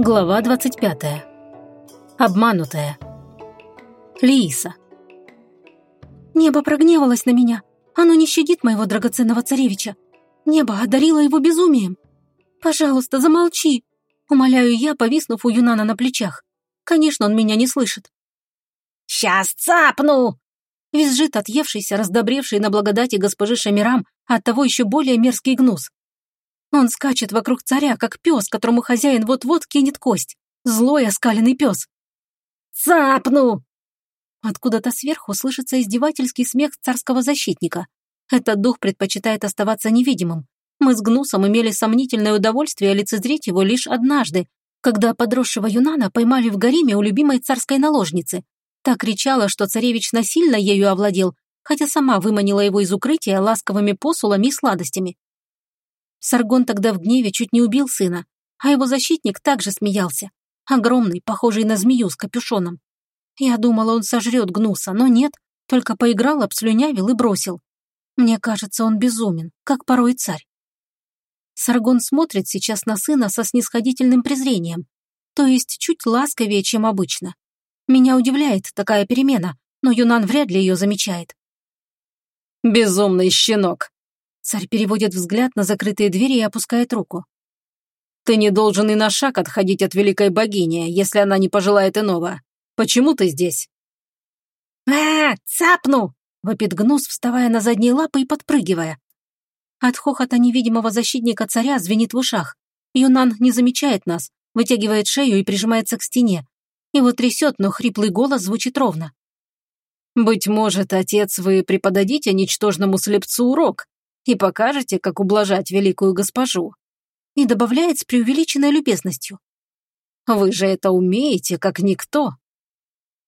Глава 25. Обманутая. Лииса. Небо прогневалось на меня. Оно не щадит моего драгоценного царевича. Небо одарило его безумием. Пожалуйста, замолчи. Умоляю я, повиснув у Юнана на плечах. Конечно, он меня не слышит. «Сейчас цапну!» Визжит отъевшийся, раздобревший на благодати госпожи Шамирам, а оттого еще более мерзкий гнус. Он скачет вокруг царя, как пес, которому хозяин вот-вот кинет кость. Злой оскаленный пес. «Цапну!» Откуда-то сверху слышится издевательский смех царского защитника. Этот дух предпочитает оставаться невидимым. Мы с Гнусом имели сомнительное удовольствие лицезреть его лишь однажды, когда подросшего Юнана поймали в гареме у любимой царской наложницы. Та кричала, что царевич насильно ею овладел, хотя сама выманила его из укрытия ласковыми посулами и сладостями. Саргон тогда в гневе чуть не убил сына, а его защитник также смеялся. Огромный, похожий на змею с капюшоном. Я думала, он сожрет гнуса, но нет, только поиграл, обслюнявил и бросил. Мне кажется, он безумен, как порой царь. Саргон смотрит сейчас на сына со снисходительным презрением, то есть чуть ласковее, чем обычно. Меня удивляет такая перемена, но Юнан вряд ли ее замечает. «Безумный щенок!» Царь переводит взгляд на закрытые двери и опускает руку. «Ты не должен и на шаг отходить от великой богини, если она не пожелает иного. Почему ты здесь?» «А, цапну!» — вопит гнус, вставая на задние лапы и подпрыгивая. От хохота невидимого защитника царя звенит в ушах. Юнан не замечает нас, вытягивает шею и прижимается к стене. Его трясет, но хриплый голос звучит ровно. «Быть может, отец, вы преподадите ничтожному слепцу урок, и покажете, как ублажать великую госпожу». И добавляет с преувеличенной любезностью. «Вы же это умеете, как никто».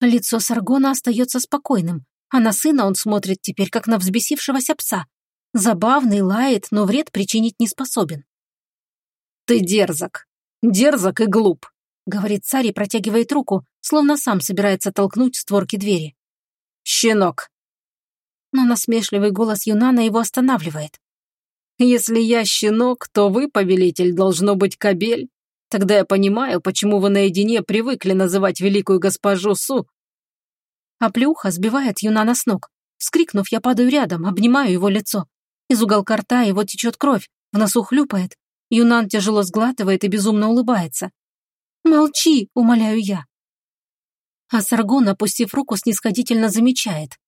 Лицо Саргона остается спокойным, а на сына он смотрит теперь, как на взбесившегося пса. Забавный, лает, но вред причинить не способен. «Ты дерзок, дерзок и глуп», — говорит царь и протягивает руку, словно сам собирается толкнуть створки двери. «Щенок, но насмешливый голос Юнана его останавливает. «Если я щенок, то вы, повелитель, должно быть кобель. Тогда я понимаю, почему вы наедине привыкли называть великую госпожу Су». А плюха сбивает Юнана с ног. Вскрикнув, я падаю рядом, обнимаю его лицо. Из уголка рта его течет кровь, в носу хлюпает. Юнан тяжело сглатывает и безумно улыбается. «Молчи!» — умоляю я. А Саргон, опустив руку, снисходительно замечает.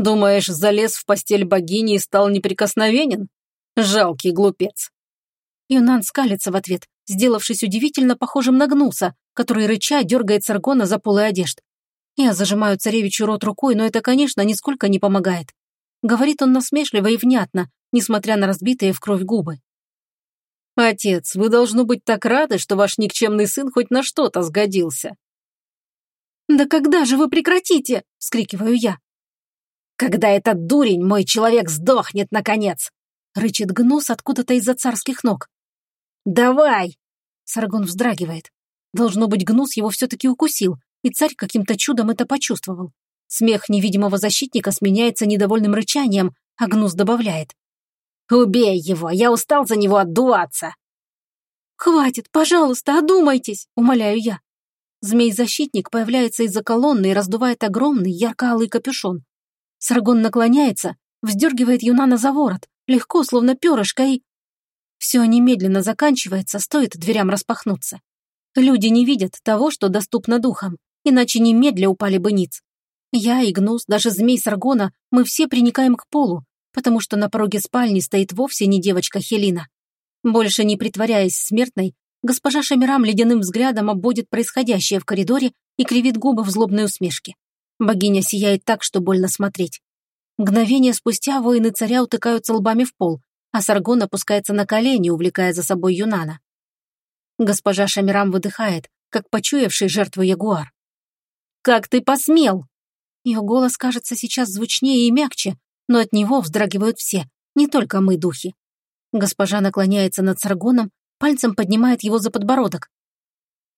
Думаешь, залез в постель богини и стал неприкосновенен? Жалкий глупец. Юнан скалится в ответ, сделавшись удивительно похожим на гнуса, который рыча дергает Саргона за полы одежд. Я зажимаю царевичу рот рукой, но это, конечно, нисколько не помогает. Говорит он насмешливо и внятно, несмотря на разбитые в кровь губы. «Отец, вы должны быть так рады, что ваш никчемный сын хоть на что-то сгодился». «Да когда же вы прекратите?» – вскрикиваю я. «Когда этот дурень, мой человек, сдохнет, наконец!» — рычит гнус откуда-то из-за царских ног. «Давай!» — Саргон вздрагивает. Должно быть, гнус его все-таки укусил, и царь каким-то чудом это почувствовал. Смех невидимого защитника сменяется недовольным рычанием, а гнус добавляет. «Убей его! Я устал за него отдуваться!» «Хватит, пожалуйста, одумайтесь!» — умоляю я. Змей-защитник появляется из-за колонны и раздувает огромный ярко-алый капюшон. Саргон наклоняется, вздергивает Юнана за ворот, легко, словно перышко, и... Все немедленно заканчивается, стоит дверям распахнуться. Люди не видят того, что доступно духам, иначе немедля упали бы ниц. Я и Гнус, даже змей Саргона, мы все приникаем к полу, потому что на пороге спальни стоит вовсе не девочка Хелина. Больше не притворяясь смертной, госпожа Шамирам ледяным взглядом обводит происходящее в коридоре и кривит губы в злобной усмешке. Богиня сияет так, что больно смотреть. Мгновение спустя воины царя утыкаются лбами в пол, а Саргон опускается на колени, увлекая за собой Юнана. Госпожа Шамирам выдыхает, как почуявший жертву ягуар. «Как ты посмел?» Ее голос кажется сейчас звучнее и мягче, но от него вздрагивают все, не только мы, духи. Госпожа наклоняется над Саргоном, пальцем поднимает его за подбородок.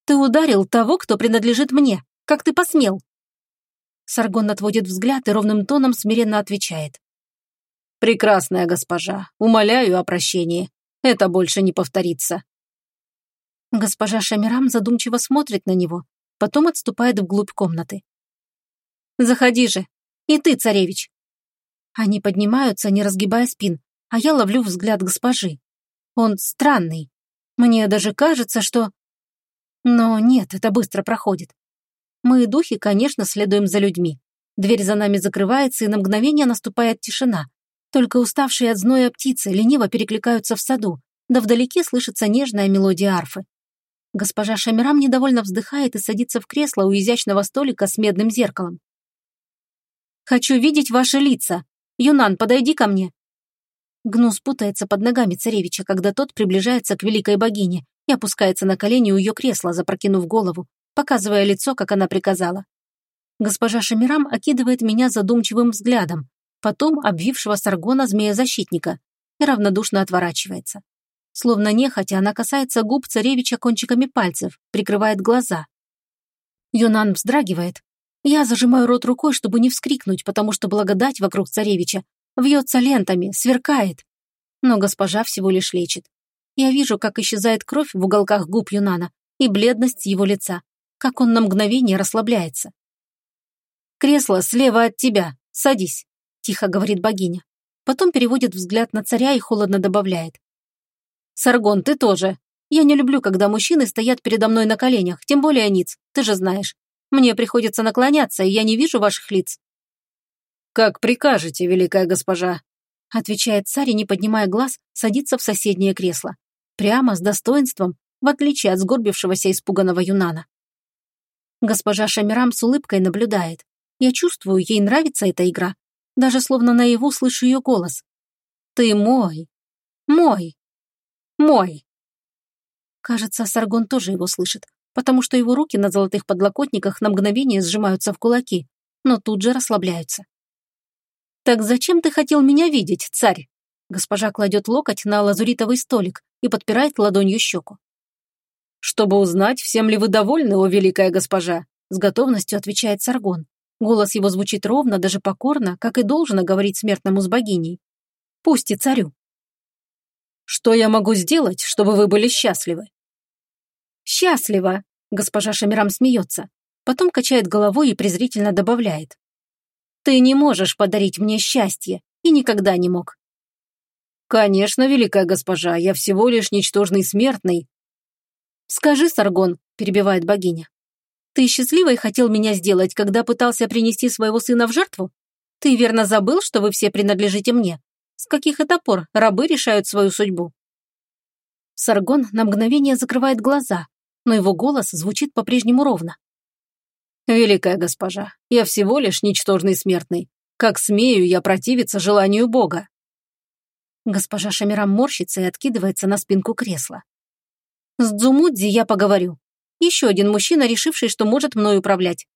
«Ты ударил того, кто принадлежит мне. Как ты посмел?» Саргон отводит взгляд и ровным тоном смиренно отвечает. «Прекрасная госпожа, умоляю о прощении. Это больше не повторится». Госпожа Шамирам задумчиво смотрит на него, потом отступает вглубь комнаты. «Заходи же! И ты, царевич!» Они поднимаются, не разгибая спин, а я ловлю взгляд госпожи. Он странный. Мне даже кажется, что... Но нет, это быстро проходит. Мы, духи, конечно, следуем за людьми. Дверь за нами закрывается, и на мгновение наступает тишина. Только уставшие от зноя птицы лениво перекликаются в саду, да вдалеке слышится нежная мелодия арфы. Госпожа Шамирам недовольно вздыхает и садится в кресло у изящного столика с медным зеркалом. «Хочу видеть ваши лица. Юнан, подойди ко мне». Гнус путается под ногами царевича, когда тот приближается к великой богине и опускается на колени у ее кресла, запрокинув голову, показывая лицо, как она приказала. Госпожа Шамирам окидывает меня задумчивым взглядом, потом обвившего саргона змея-защитника, и равнодушно отворачивается. Словно нехотя она касается губ царевича кончиками пальцев, прикрывает глаза. Юнан вздрагивает. Я зажимаю рот рукой, чтобы не вскрикнуть, потому что благодать вокруг царевича вьется лентами, сверкает. Но госпожа всего лишь лечит. Я вижу, как исчезает кровь в уголках губ Юнана и бледность его лица как он на мгновение расслабляется. «Кресло слева от тебя. Садись», – тихо говорит богиня. Потом переводит взгляд на царя и холодно добавляет. «Саргон, ты тоже. Я не люблю, когда мужчины стоят передо мной на коленях, тем более ниц, ты же знаешь. Мне приходится наклоняться, и я не вижу ваших лиц». «Как прикажете, великая госпожа», – отвечает царь и, не поднимая глаз, садится в соседнее кресло. Прямо, с достоинством, в отличие от сгорбившегося испуганного Юнана. Госпожа Шамирам с улыбкой наблюдает. Я чувствую, ей нравится эта игра. Даже словно наяву слышу ее голос. «Ты мой! Мой! Мой!» Кажется, Саргон тоже его слышит, потому что его руки на золотых подлокотниках на мгновение сжимаются в кулаки, но тут же расслабляются. «Так зачем ты хотел меня видеть, царь?» Госпожа кладет локоть на лазуритовый столик и подпирает ладонью щеку. «Чтобы узнать, всем ли вы довольны, о великая госпожа», с готовностью отвечает Саргон. Голос его звучит ровно, даже покорно, как и должно говорить смертному с богиней. Пусть и царю. «Что я могу сделать, чтобы вы были счастливы?» «Счастливо!» – госпожа Шамирам смеется. Потом качает головой и презрительно добавляет. «Ты не можешь подарить мне счастье и никогда не мог». «Конечно, великая госпожа, я всего лишь ничтожный смертный, «Скажи, Саргон», – перебивает богиня, «ты счастливой хотел меня сделать, когда пытался принести своего сына в жертву? Ты верно забыл, что вы все принадлежите мне? С каких это пор рабы решают свою судьбу?» Саргон на мгновение закрывает глаза, но его голос звучит по-прежнему ровно. «Великая госпожа, я всего лишь ничтожный смертный. Как смею я противиться желанию Бога?» Госпожа Шамирам морщится и откидывается на спинку кресла. С Дзумудзи я поговорю. Еще один мужчина, решивший, что может мной управлять.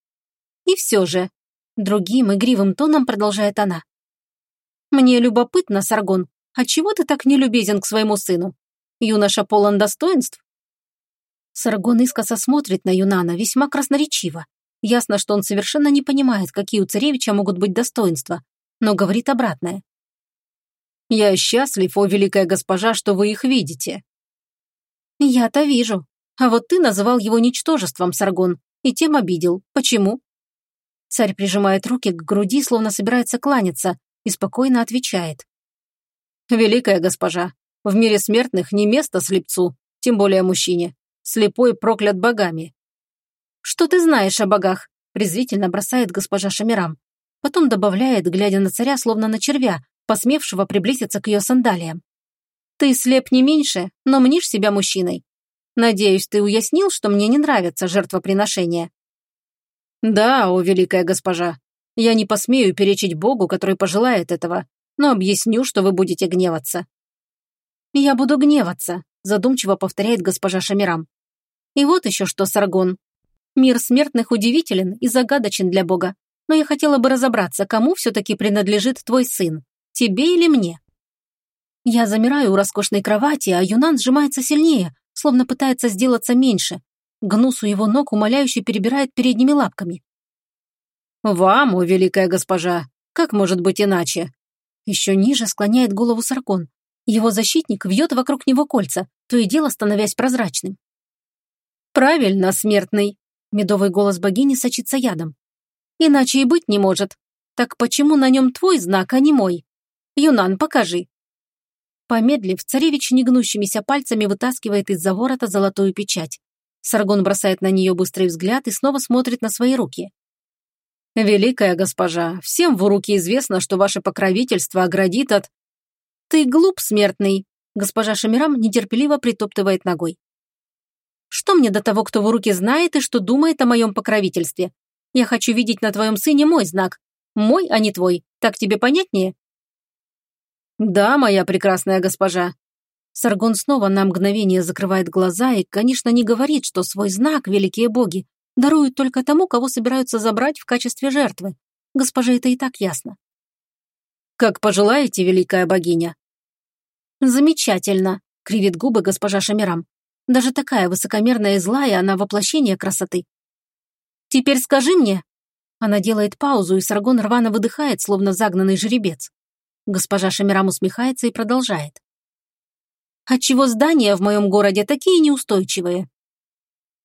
И все же, другим игривым тоном продолжает она. Мне любопытно, Саргон, отчего ты так нелюбезен к своему сыну? Юноша полон достоинств? Саргон искоса смотрит на Юнана весьма красноречиво. Ясно, что он совершенно не понимает, какие у царевича могут быть достоинства, но говорит обратное. «Я счастлив, о великая госпожа, что вы их видите. «Я-то вижу. А вот ты называл его ничтожеством, Саргон, и тем обидел. Почему?» Царь прижимает руки к груди, словно собирается кланяться, и спокойно отвечает. «Великая госпожа, в мире смертных не место слепцу, тем более мужчине. Слепой проклят богами». «Что ты знаешь о богах?» презрительно бросает госпожа Шамирам. Потом добавляет, глядя на царя, словно на червя, посмевшего приблизиться к ее сандалиям. Ты слеп не меньше, но мнишь себя мужчиной. Надеюсь, ты уяснил, что мне не нравятся жертвоприношения. Да, о великая госпожа. Я не посмею перечить Богу, который пожелает этого, но объясню, что вы будете гневаться. Я буду гневаться, задумчиво повторяет госпожа Шамирам. И вот еще что, Саргон. Мир смертных удивителен и загадочен для Бога, но я хотела бы разобраться, кому все-таки принадлежит твой сын, тебе или мне. Я замираю у роскошной кровати, а Юнан сжимается сильнее, словно пытается сделаться меньше. Гнус у его ног умоляюще перебирает передними лапками. «Вам, о великая госпожа, как может быть иначе?» Еще ниже склоняет голову Саркон. Его защитник вьет вокруг него кольца, то и дело становясь прозрачным. Правильно, смертный. Медовый голос богини сочится ядом. Иначе и быть не может. Так почему на нем твой знак, а не мой? Юнан, покажи. Помедлив, царевич негнущимися пальцами вытаскивает из-за ворота золотую печать. Саргон бросает на нее быстрый взгляд и снова смотрит на свои руки. «Великая госпожа, всем в руки известно, что ваше покровительство оградит от...» «Ты глуп, смертный!» Госпожа Шамирам нетерпеливо притоптывает ногой. «Что мне до того, кто в руки знает и что думает о моем покровительстве? Я хочу видеть на твоем сыне мой знак. Мой, а не твой. Так тебе понятнее?» «Да, моя прекрасная госпожа». Саргон снова на мгновение закрывает глаза и, конечно, не говорит, что свой знак, великие боги, даруют только тому, кого собираются забрать в качестве жертвы. Госпоже это и так ясно. «Как пожелаете, великая богиня». «Замечательно», — кривит губы госпожа Шамирам. Даже такая высокомерная и злая, она воплощение красоты. «Теперь скажи мне...» Она делает паузу, и Саргон рвано выдыхает, словно загнанный жеребец. Госпожа Шамирам усмехается и продолжает. «Отчего здания в моем городе такие неустойчивые?»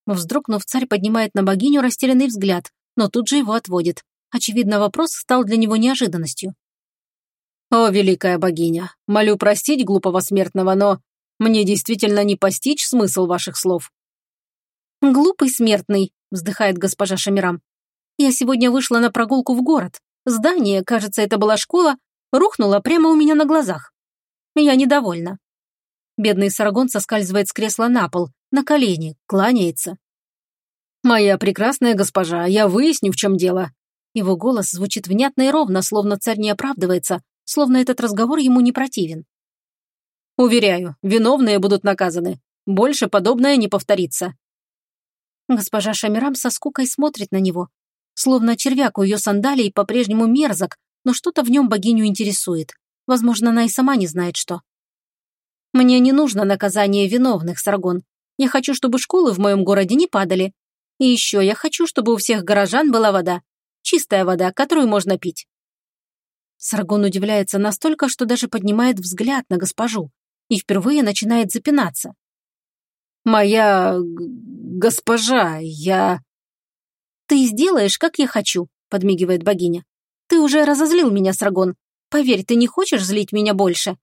Вздрогнув, царь поднимает на богиню растерянный взгляд, но тут же его отводит. Очевидно, вопрос стал для него неожиданностью. «О, великая богиня, молю простить глупого смертного, но мне действительно не постичь смысл ваших слов». «Глупый смертный», — вздыхает госпожа Шамирам. «Я сегодня вышла на прогулку в город. Здание, кажется, это была школа, рухнула прямо у меня на глазах. Я недовольна. Бедный Сарагон соскальзывает с кресла на пол, на колени, кланяется. «Моя прекрасная госпожа, я выясню, в чем дело». Его голос звучит внятно и ровно, словно царь не оправдывается, словно этот разговор ему не противен. «Уверяю, виновные будут наказаны. Больше подобное не повторится». Госпожа Шамирам со скукой смотрит на него, словно червяк у ее сандалий по-прежнему мерзок, но что-то в нем богиню интересует. Возможно, она и сама не знает, что. Мне не нужно наказание виновных, Саргон. Я хочу, чтобы школы в моем городе не падали. И еще я хочу, чтобы у всех горожан была вода. Чистая вода, которую можно пить. Саргон удивляется настолько, что даже поднимает взгляд на госпожу и впервые начинает запинаться. «Моя... госпожа, я...» «Ты сделаешь, как я хочу», — подмигивает богиня. Ты уже разозлил меня, Срагон. Поверь, ты не хочешь злить меня больше.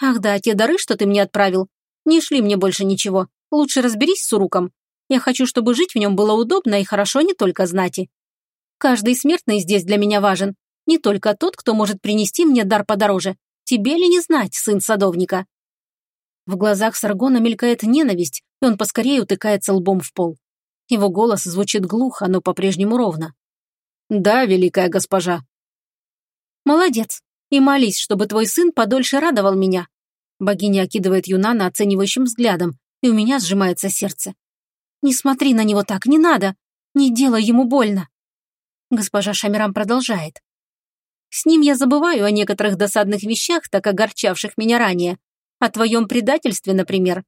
Ах да, те дары, что ты мне отправил. Не шли мне больше ничего. Лучше разберись с уруком. Я хочу, чтобы жить в нем было удобно и хорошо не только знати. Каждый смертный здесь для меня важен. Не только тот, кто может принести мне дар подороже. Тебе ли не знать, сын садовника?» В глазах Саргона мелькает ненависть, и он поскорее утыкается лбом в пол. Его голос звучит глухо, но по-прежнему ровно. «Да, великая госпожа, «Молодец. И молись, чтобы твой сын подольше радовал меня». Богиня окидывает Юнана оценивающим взглядом, и у меня сжимается сердце. «Не смотри на него так, не надо. Не делай ему больно». Госпожа Шамирам продолжает. «С ним я забываю о некоторых досадных вещах, так огорчавших меня ранее. О твоем предательстве, например».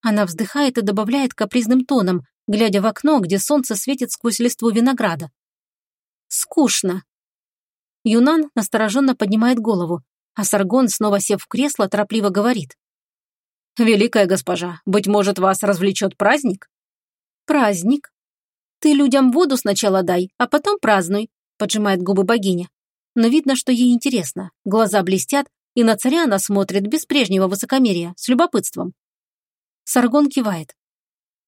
Она вздыхает и добавляет капризным тоном, глядя в окно, где солнце светит сквозь листву винограда. «Скучно. Юнан настороженно поднимает голову, а Саргон, снова сев в кресло, торопливо говорит. «Великая госпожа, быть может, вас развлечет праздник?» «Праздник? Ты людям воду сначала дай, а потом празднуй», поджимает губы богиня. Но видно, что ей интересно. Глаза блестят, и на царя она смотрит без прежнего высокомерия, с любопытством. Саргон кивает.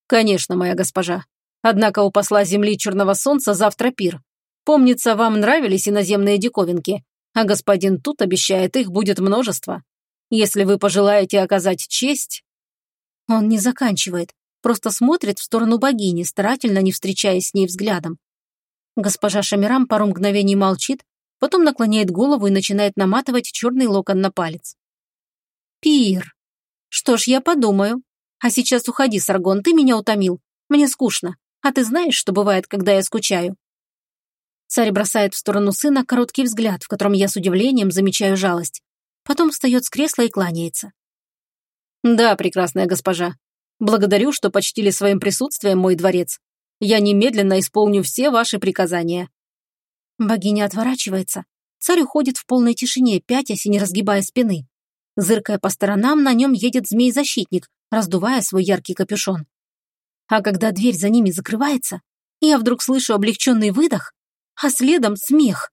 «Конечно, моя госпожа. Однако у посла земли Черного Солнца завтра пир, Помнится, вам нравились иноземные диковинки, а господин тут обещает, их будет множество. Если вы пожелаете оказать честь...» Он не заканчивает, просто смотрит в сторону богини, старательно не встречаясь с ней взглядом. Госпожа Шамирам пару мгновений молчит, потом наклоняет голову и начинает наматывать черный локон на палец. «Пир. Что ж, я подумаю. А сейчас уходи, Саргон, ты меня утомил. Мне скучно. А ты знаешь, что бывает, когда я скучаю?» Царь бросает в сторону сына короткий взгляд, в котором я с удивлением замечаю жалость. Потом встает с кресла и кланяется. «Да, прекрасная госпожа. Благодарю, что почтили своим присутствием мой дворец. Я немедленно исполню все ваши приказания». Богиня отворачивается. Царь уходит в полной тишине, пятясь и не разгибая спины. Зыркая по сторонам, на нем едет змей-защитник, раздувая свой яркий капюшон. А когда дверь за ними закрывается, я вдруг слышу облегченный выдох, а следом смех.